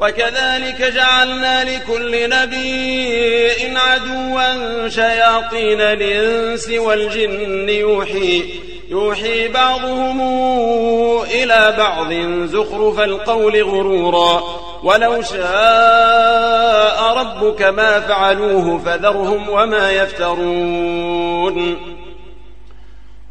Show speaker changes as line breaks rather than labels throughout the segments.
وكذلك جعلنا لكل نبي عدوا شياطين الإنس والجن يوحي يوحي بعضهم إلى بعض زخرف القول غرورا ولو شاء ربك ما فعلوه فذرهم وما يفترون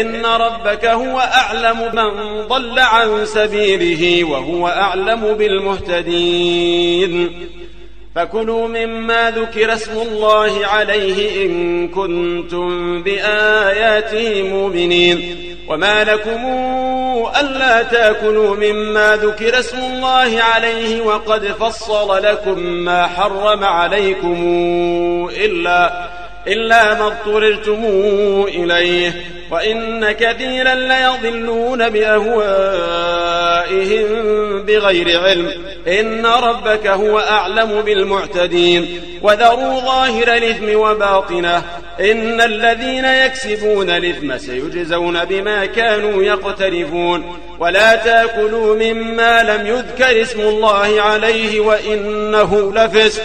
إن ربك هو أعلم من ضل عن سبيله وهو أعلم بالمهتدين. فكلوا مما ذكر اسم الله عليه إن كنتم بآياته مؤمنين. وما لكم ألا تأكلوا مما ذكر اسم الله عليه وقد فصل لكم ما حرم عليكم إلا إلا ما اضطررتم إليه. وإن كثيرا ليضلون بأهوائهم بغير علم. إن ربك هو أعلم بالمعتدين. وذروا ظاهر الإثم وباطنه. إن الذين يكسبون الإثم سيجزون بما كانوا يقترفون. ولا تأكلوا مما لم يذكر اسم الله عليه وإنه لفسق.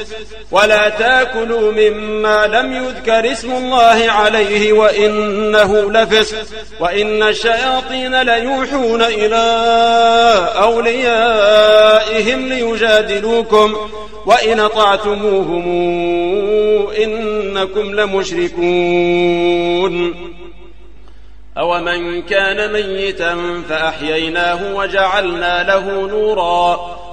ولا تأكلوا مما لم يذكر اسم الله عليه وإنه لفسق. وإن الشياطين ليوحون إلى أوليائهم ليجادلوكم وإن أطعتموهم إنكم لمشركون. أومن كان ميتا فأحييناه وجعلنا له نورا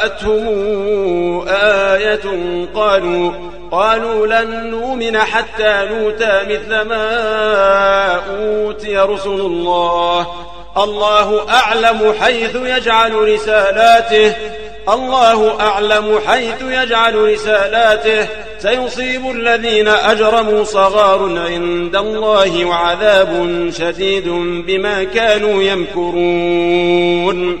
جاءتهم آية قالوا قالوا لن نؤمن حتى نوتى مثل ما أوتي رسل الله. الله أعلم حيث يجعل رسالاته. الله أعلم حيث يجعل رسالاته. سيصيب الذين أجرموا صغار عند الله وعذاب شديد بما كانوا يمكرون.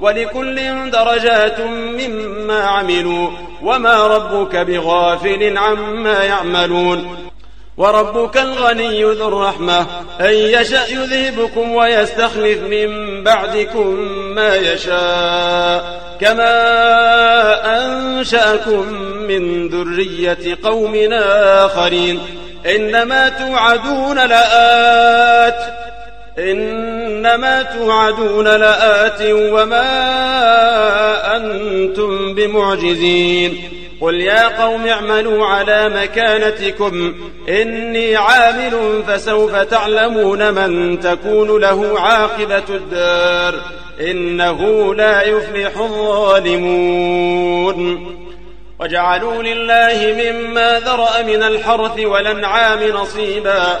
ولكل درجات مما عملوا وما ربك بغافل عما يعملون. وربك الغني ذو الرحمة أن يشأ يذهبكم ويستخلف من بعدكم ما يشاء. كما أنشأكم من ذرية قوم آخرين. إنما توعدون لآت. إنما توعدون لآت وما أنتم بمعجزين قل يا قوم اعملوا على مكانتكم إني عامل فسوف تعلمون من تكون له عاقبة الدار إنه لا يفلح الظالمون وجعلوا لله مما ذرأ من الحرث والأنعام نصيبا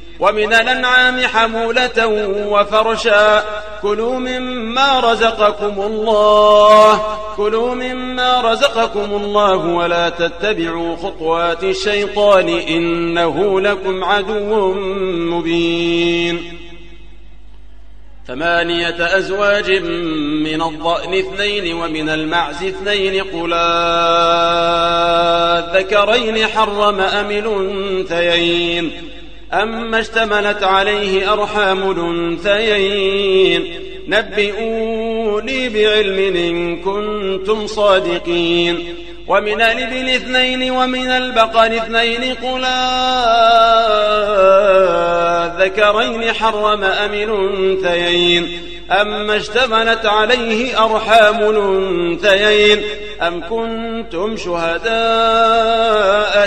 ومن الأنعام حمولة وفرشا. كلوا مما رزقكم الله. كلوا مما رزقكم الله ولا تتبعوا خطوات الشيطان إنه لكم عدو مبين. ثمانية أزواج من الضأن اثنين ومن المعز اثنين. قلا الذكرين حرم أم الأنثيين. أما اشتملت عليه أرحام الأنثيين. نبئوني بعلم إن كنتم صادقين. ومن الإبل اثنين ومن البقر اثنين قل ذكرين حرم أم الأنثيين. أما اشتملت عليه أرحام الأنثيين. أم كنتم شهداء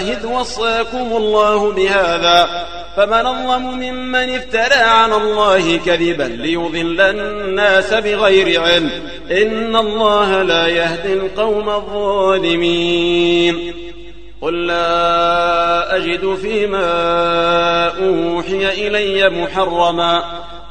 إذ وصاكم الله بهذا فمن الظلم ممن افترى على الله كذبا ليضل الناس بغير علم إن الله لا يهدي القوم الظالمين قل لا أجد فيما أوحي إلي محرما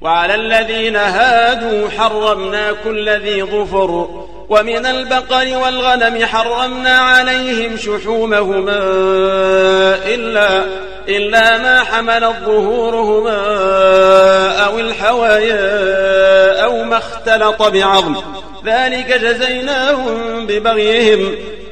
وعلى الذين هادوا حرمنا كل ذي ظفر ومن البقر والغنم حرمنا عليهم شحومهما إلا, إلا ما حمل ظهورهما أو الحوايا أو ما اختلط بعظم. ذلك جزيناهم ببغيهم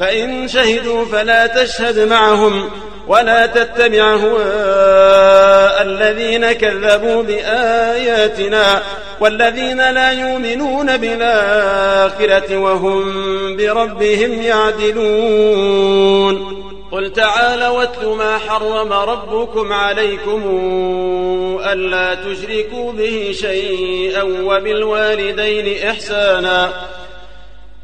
فإن شهدوا فلا تشهد معهم ولا تتبع هواء الذين كذبوا بآياتنا والذين لا يؤمنون بالآخرة وهم بربهم يعدلون. قل تعالى واتل ما حرم ربكم عليكم ألا تشركوا به شيئا وبالوالدين إحسانا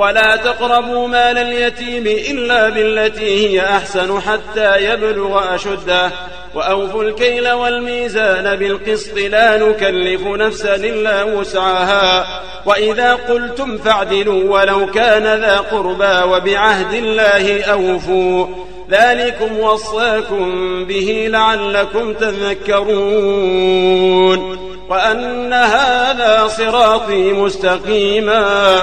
ولا تقربوا مال اليتيم إلا بالتي هي أحسن حتى يبلغ أشده. وأوفوا الكيل والميزان بالقسط لا نكلف نفسا إلا وسعها. وإذا قلتم فاعدلوا ولو كان ذا قربى وبعهد الله أوفوا. ذلكم وصاكم به لعلكم تذكرون. وأن هذا صراطي مستقيما.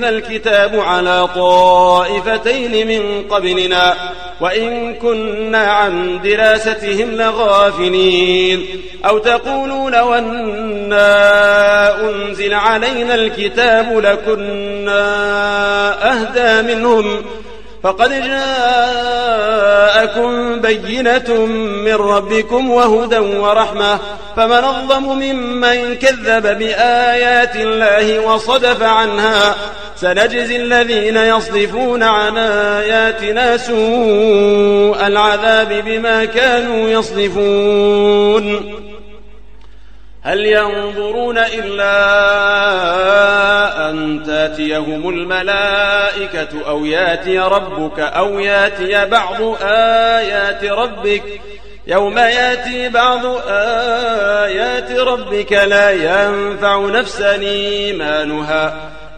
أنزل الكتاب على طائفتين من قبلنا وإن كنا عن دراستهم لغافلين. أو تقولوا لو أنا أنزل علينا الكتاب لكنا أهدى منهم فقد جاءكم بينة من ربكم وهدى ورحمة فمن الظلم ممن كذب بآيات الله وصدف عنها سنجزي الذين يصدفون عن آياتنا سوء العذاب بما كانوا يصدفون. هل ينظرون إلا أن تأتيهم الملائكة أو يأتي ربك أو يأتي بعض آيات ربك؟ يوم يأتي بعض آيات ربك لا ينفع نفسا إيمانها.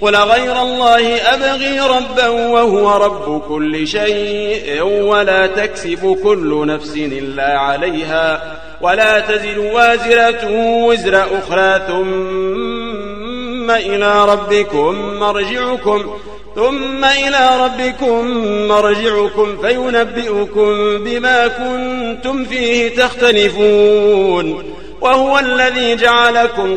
قل غير الله أبغي ربا وهو رب كل شيء ولا تكسب كل نفس إلا عليها ولا تزل وازرة وزر أخرى ثم إلى ربكم مرجعكم ثم إلى ربكم مرجعكم فينبئكم بما كنتم فيه تختلفون وهو الذي جعلكم